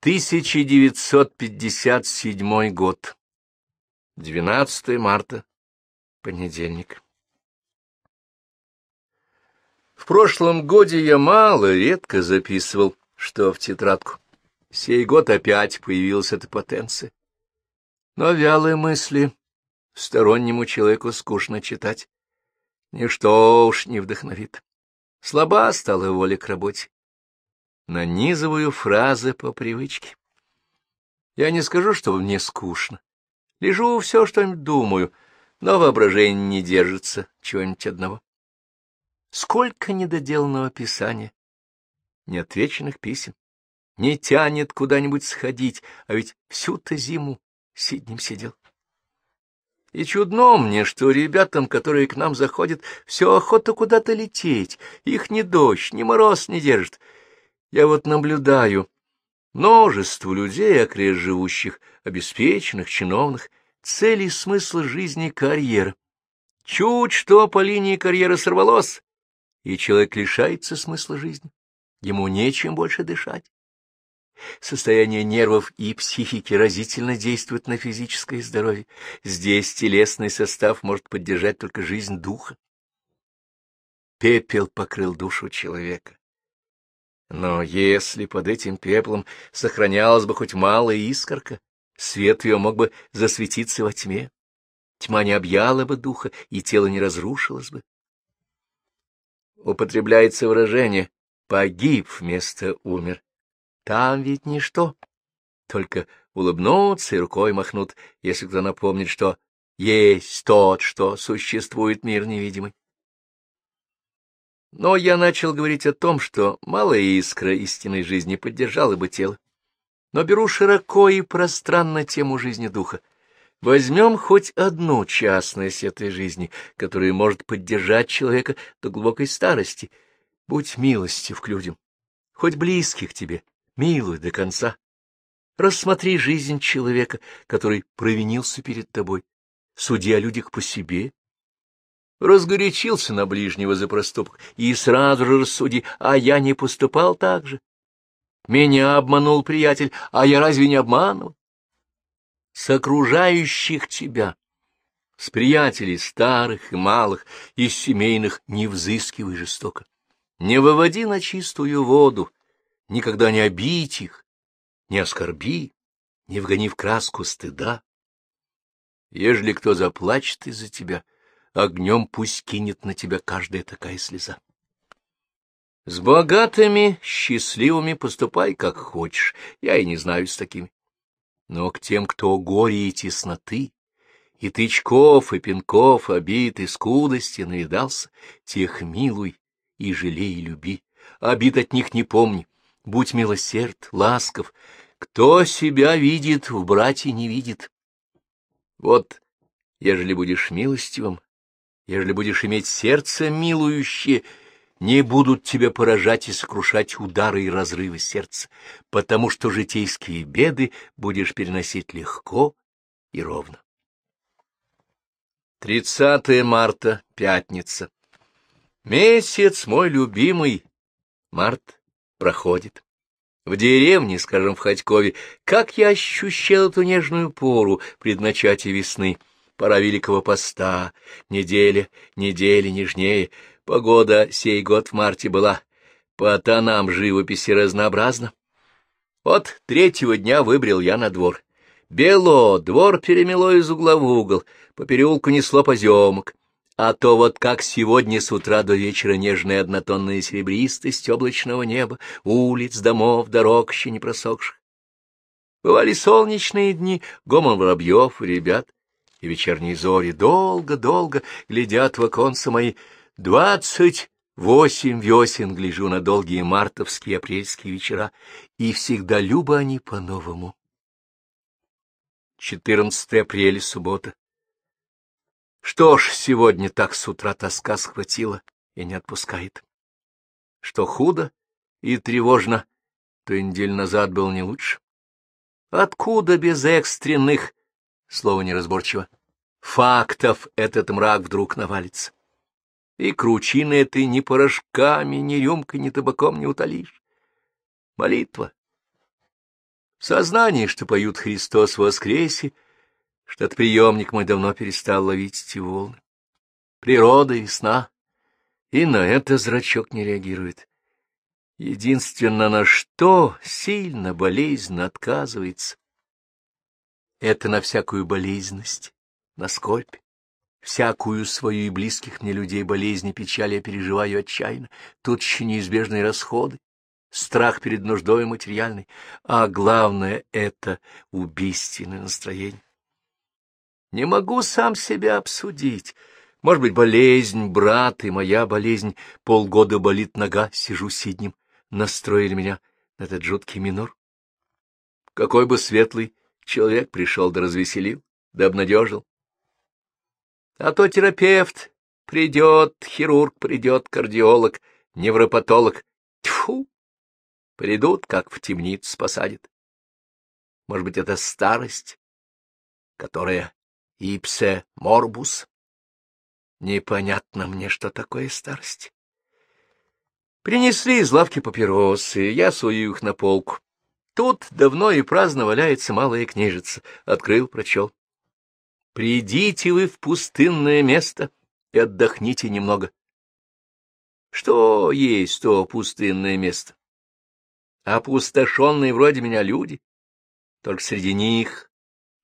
1957 год. 12 марта. Понедельник. В прошлом годе я мало, редко записывал, что в тетрадку. Сей год опять появилась эта потенция. Но вялые мысли стороннему человеку скучно читать. Ничто уж не вдохновит. Слаба стала воля к работе. Нанизываю фразы по привычке. Я не скажу, что мне скучно. Лежу все, что-нибудь думаю, но воображение не держится чего-нибудь одного. Сколько недоделанного писания, неотвеченных писем. Не тянет куда-нибудь сходить, а ведь всю-то зиму сиднем сидел. И чудно мне, что ребятам, которые к нам заходят, все охота куда-то лететь, их ни дождь, ни мороз не держит. Я вот наблюдаю множество людей, окрест живущих, обеспеченных, чиновных, цели и смысла жизни карьера. Чуть что по линии карьеры сорвалось, и человек лишается смысла жизни. Ему нечем больше дышать. Состояние нервов и психики разительно действует на физическое здоровье. Здесь телесный состав может поддержать только жизнь духа. Пепел покрыл душу человека. Но если под этим пеплом сохранялась бы хоть малая искорка, свет ее мог бы засветиться во тьме, тьма не объяла бы духа, и тело не разрушилось бы. Употребляется выражение «погиб» вместо «умер». Там ведь ничто. Только улыбнутся и рукой махнут, если кто напомнит, что есть тот, что существует мир невидимый. Но я начал говорить о том, что малая искра истинной жизни поддержала бы тело. Но беру широко и пространно тему жизни духа. Возьмем хоть одну частность этой жизни, которая может поддержать человека до глубокой старости. Будь милостив к людям, хоть близких тебе, милую до конца. Рассмотри жизнь человека, который провинился перед тобой. Суди о людях по себе. Разгорячился на ближнего за проступок и сразу же рассуди, а я не поступал так же. Меня обманул приятель, а я разве не обманывал? С окружающих тебя, с приятелей старых и малых, из семейных не взыскивай жестоко. Не выводи на чистую воду, никогда не обидь их, не оскорби, не вгони в краску стыда. Ежели кто заплачет из-за тебя, огнем пусть кинет на тебя каждая такая слеза. С богатыми, счастливыми поступай, как хочешь, я и не знаю с такими. Но к тем, кто горе и тесноты, и тычков, и пинков, обид, и скудости навидался, тех милуй и жалей и люби, обид от них не помни, будь милосерд, ласков. Кто себя видит, в брате не видит. Вот, ежели будешь милостивым, ежели будешь иметь сердце милующее, не будут тебя поражать и сокрушать удары и разрывы сердца, потому что житейские беды будешь переносить легко и ровно. 30 марта, пятница. Месяц мой любимый, март, проходит. В деревне, скажем, в Ходькове, как я ощущал эту нежную пору предначатия весны, пора Великого Поста, неделя, недели нежнее, погода сей год в марте была, по тонам живописи разнообразна. Вот третьего дня выбрел я на двор. Бело, двор перемело из угла в угол, по переулку несло поземок, а то вот как сегодня с утра до вечера нежная однотонная серебристость облачного неба, улиц, домов, дорог еще не просохших. Бывали солнечные дни, гомон воробьев и ребят, и вечерние зори долго-долго глядят в оконца мои. Двадцать восемь весен гляжу на долгие мартовские апрельские вечера, и всегда любо они по-новому. 14 апреля, суббота. Что ж, сегодня так с утра тоска схватила и не отпускает. Что худо и тревожно, то и неделю назад был не лучше. Откуда без экстренных, слово неразборчиво, фактов этот мрак вдруг навалится? И кручины ты ни порошками, ни рюмкой, ни табаком не утолишь. Молитва. Сознание, что поют «Христос воскресе», что этот приемник мой давно перестал ловить эти волны. Природа, весна. И на это зрачок не реагирует. Единственное, на что сильно болезненно отказывается, это на всякую болезненность, на скорбь. Всякую свою и близких мне людей болезни, печали я переживаю отчаянно. Тут еще неизбежные расходы, страх перед нуждой материальной, а главное — это убийственное настроение. Не могу сам себя обсудить. Может быть, болезнь, брат, и моя болезнь. Полгода болит нога, сижу сиднем. Настроили меня на этот жуткий минор. Какой бы светлый человек пришел да развеселил, да обнадежил. А то терапевт придет, хирург придет, кардиолог, невропатолог. Тьфу! Придут, как в темницу посадят. Может быть, это старость, которая ипсе морбус? Непонятно мне, что такое старость. Принесли из лавки папиросы, я сую их на полку. Тут давно и праздно валяется малая книжица. Открыл, прочел. Придите вы в пустынное место и отдохните немного. Что есть то пустынное место? Опустошенные вроде меня люди, только среди них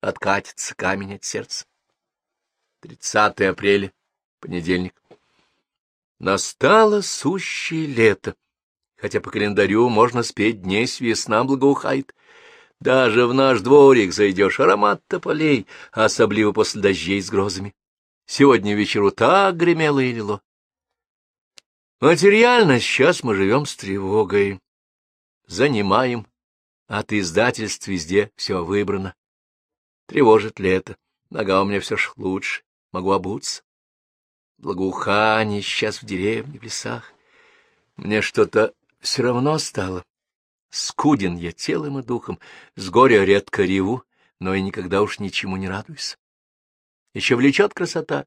откатится камень от сердца. 30 апреля, понедельник. Настало сущее лето, хотя по календарю можно спеть дней с весна благоухает. Даже в наш дворик зайдешь, аромат тополей, особливо после дождей с грозами. Сегодня вечеру так гремело и лило. Материально сейчас мы живем с тревогой. Занимаем. От издательств везде все выбрано. Тревожит лето. Нога у меня все ж лучше. Могу обуться. Благоухание сейчас в деревне, в лесах. Мне что-то все равно стало. Скуден я телом и духом, с горя редко реву, но и никогда уж ничему не радуюсь. Еще влечет красота.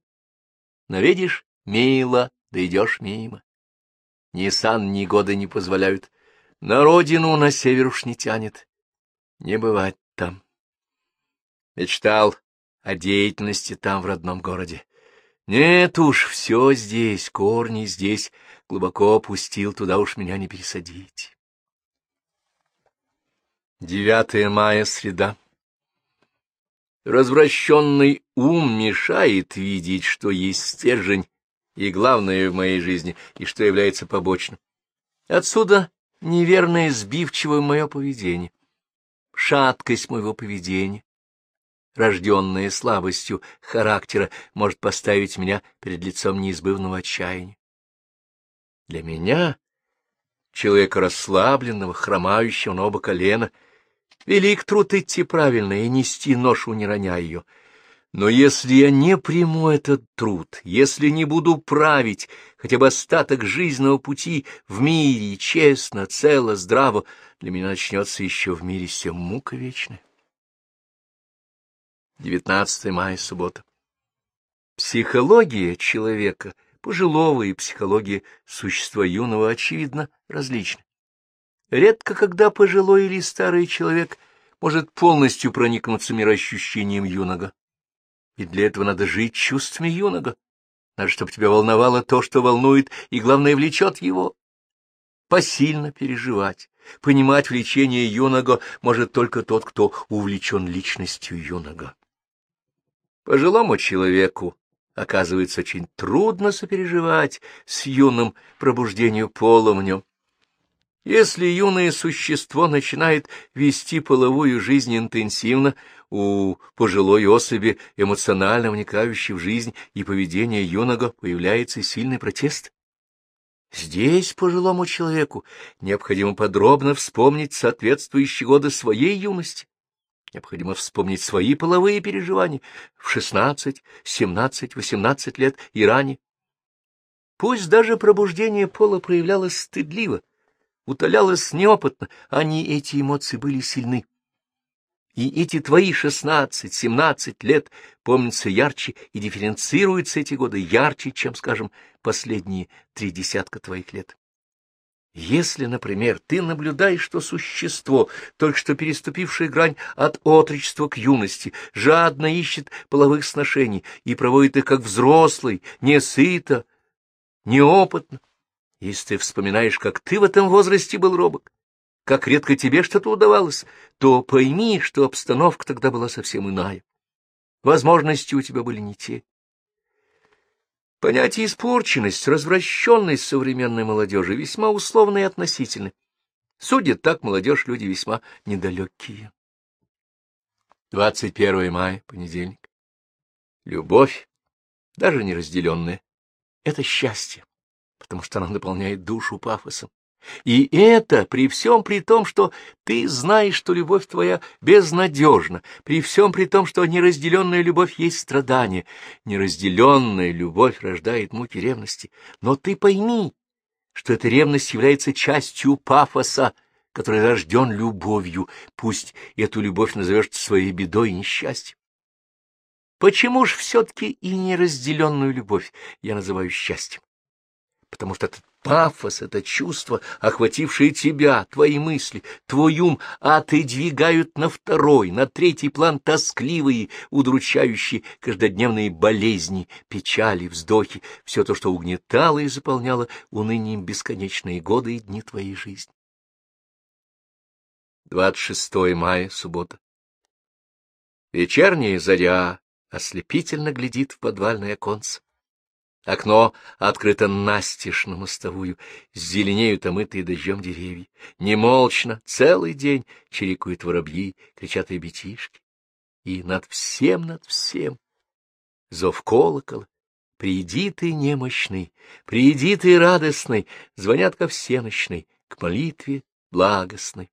Но видишь, мило, да идешь мимо. Ни сан, ни годы не позволяют. На родину, на север уж не тянет. Не бывать там. Мечтал о деятельности там, в родном городе. Нет уж, все здесь, корни здесь, глубоко опустил, туда уж меня не пересадить. 9 мая, среда. Развращенный ум мешает видеть, что есть стержень и главное в моей жизни, и что является побочным. Отсюда неверное сбивчивое мое поведение, шаткость моего поведения, рожденная слабостью характера, может поставить меня перед лицом неизбывного отчаяния. Для меня, человека расслабленного, хромающего на оба колена, — Велик труд идти правильно и нести ношу, не роняя ее. Но если я не приму этот труд, если не буду править хотя бы остаток жизненного пути в мире, честно, цело, здраво, для меня начнется еще в мире все мука вечная. 19 мая, суббота. Психология человека, пожилого и психология существа юного, очевидно, различны. Редко когда пожилой или старый человек может полностью проникнуться мироощущением юнога. И для этого надо жить чувствами юнога. Надо, чтобы тебя волновало то, что волнует, и, главное, влечет его. Посильно переживать, понимать влечение юнога может только тот, кто увлечен личностью юнога. Пожилому человеку оказывается очень трудно сопереживать с юным пробуждением пола в нем. Если юное существо начинает вести половую жизнь интенсивно, у пожилой особи, эмоционально вникающей в жизнь и поведение юного, появляется сильный протест. Здесь пожилому человеку необходимо подробно вспомнить соответствующие годы своей юности. Необходимо вспомнить свои половые переживания в шестнадцать, семнадцать, восемнадцать лет и ранее. Пусть даже пробуждение пола проявлялось стыдливо, утолялась неопытно, они, эти эмоции, были сильны. И эти твои шестнадцать-семнадцать лет помнятся ярче и дифференцируются эти годы ярче, чем, скажем, последние три десятка твоих лет. Если, например, ты наблюдаешь, что существо, только что переступившее грань от отрочества к юности, жадно ищет половых сношений и проводит их как взрослый, не сыто, неопытно, если ты вспоминаешь, как ты в этом возрасте был робок, как редко тебе что-то удавалось, то пойми, что обстановка тогда была совсем иная. Возможности у тебя были не те. Понятие испорченность, развращенность современной молодежи весьма условны и относительны. Судят так молодежь люди весьма недалекие. 21 мая, понедельник. Любовь, даже неразделенная, — это счастье, потому что она наполняет душу пафосом. И это при всем при том, что ты знаешь, что любовь твоя безнадежна, при всем при том, что неразделенная любовь есть страдание, неразделенная любовь рождает муки ревности. Но ты пойми, что эта ревность является частью пафоса, который рожден любовью, пусть эту любовь назовешь своей бедой и несчастьем. Почему ж все-таки и неразделенную любовь я называю счастьем? Потому что этот пафос, это чувство, охватившее тебя, твои мысли, твой ум, отодвигают на второй, на третий план тоскливые, удручающие каждодневные болезни, печали, вздохи, все то, что угнетало и заполняло унынием бесконечные годы и дни твоей жизни. 26 мая, суббота. Вечерняя заря ослепительно глядит в подвальное оконце. Окно открыто настежь на мостовую, зеленеют омытые дождем деревья. Немолчно целый день чирикают воробьи, кричат ребятишки. И над всем, над всем зов колокола. Приди ты немощный, приди ты радостный, звонят ко всеночной, к молитве благостной.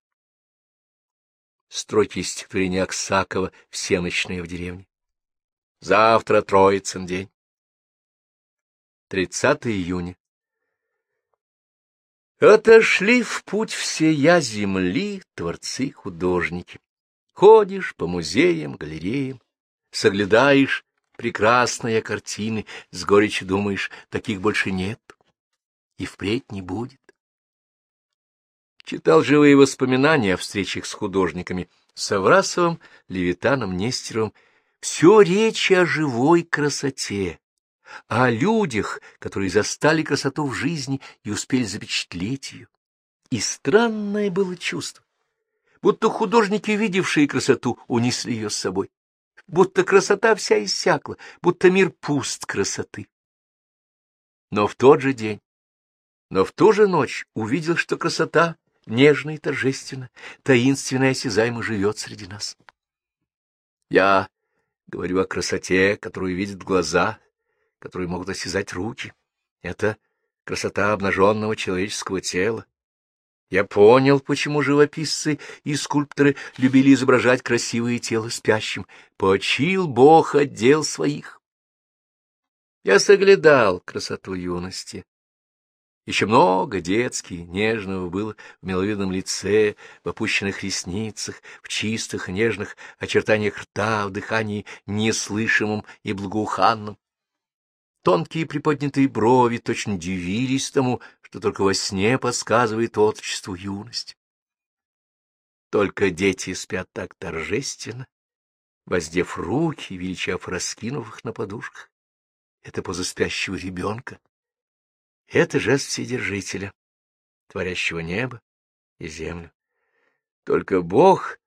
Строки стихотворения Аксакова «Всеночная в деревне». Завтра Троицын день. 30 июня. Отошли в путь все я земли, творцы-художники. Ходишь по музеям, галереям, соглядаешь прекрасные картины, с горечью думаешь, таких больше нет и впредь не будет. Читал живые воспоминания о встречах с художниками Саврасовым, Левитаном, Нестеровым. Все речь о живой красоте, а о людях, которые застали красоту в жизни и успели запечатлеть ее. И странное было чувство, будто художники, видевшие красоту, унесли ее с собой, будто красота вся иссякла, будто мир пуст красоты. Но в тот же день, но в ту же ночь увидел, что красота нежно и торжественно, таинственно и осязаемо живет среди нас. Я говорю о красоте, которую видят глаза, которые могут осязать руки. Это красота обнаженного человеческого тела. Я понял, почему живописцы и скульпторы любили изображать красивое тело спящим. Почил Бог отдел своих. Я соглядал красоту юности. Еще много детски, нежного было в миловидном лице, в опущенных ресницах, в чистых нежных очертаниях рта, в дыхании неслышимом и благоуханном. Тонкие приподнятые брови точно дивились тому, что только во сне подсказывает отрочеству юность. Только дети спят так торжественно, воздев руки, величав раскинув их на подушках. Это поза спящего ребенка. Это жест Вседержителя, творящего небо и землю. Только Бог,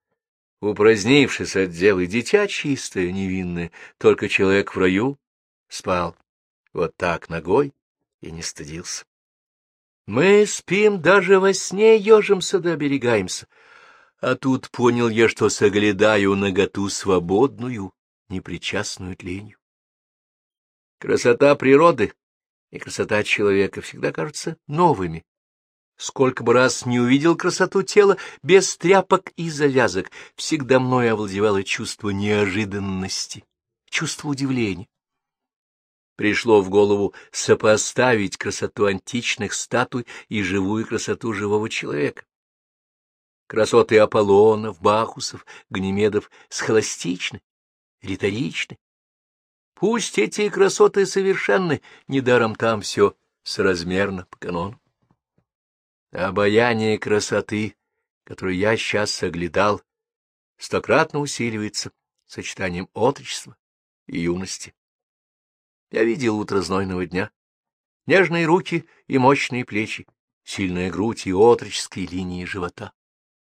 упразднившись от дел, и дитя чистое, невинное, только человек в раю, спал вот так ногой и не стыдился. Мы спим даже во сне, ежимся да оберегаемся. А тут понял я, что соглядаю наготу свободную, непричастную тленью. Красота природы и красота человека всегда кажутся новыми. Сколько бы раз не увидел красоту тела без тряпок и завязок, всегда мною овладевало чувство неожиданности, чувство удивления пришло в голову сопоставить красоту античных статуй и живую красоту живого человека. Красоты Аполлонов, Бахусов, Ганимедов схоластичны, риторичны. Пусть эти красоты совершенны, недаром там все соразмерно по канону. Обаяние красоты, которую я сейчас соглядал, стократно усиливается сочетанием отрочества и юности. Я видел утро знойного дня, нежные руки и мощные плечи, сильная грудь и отроческие линии живота.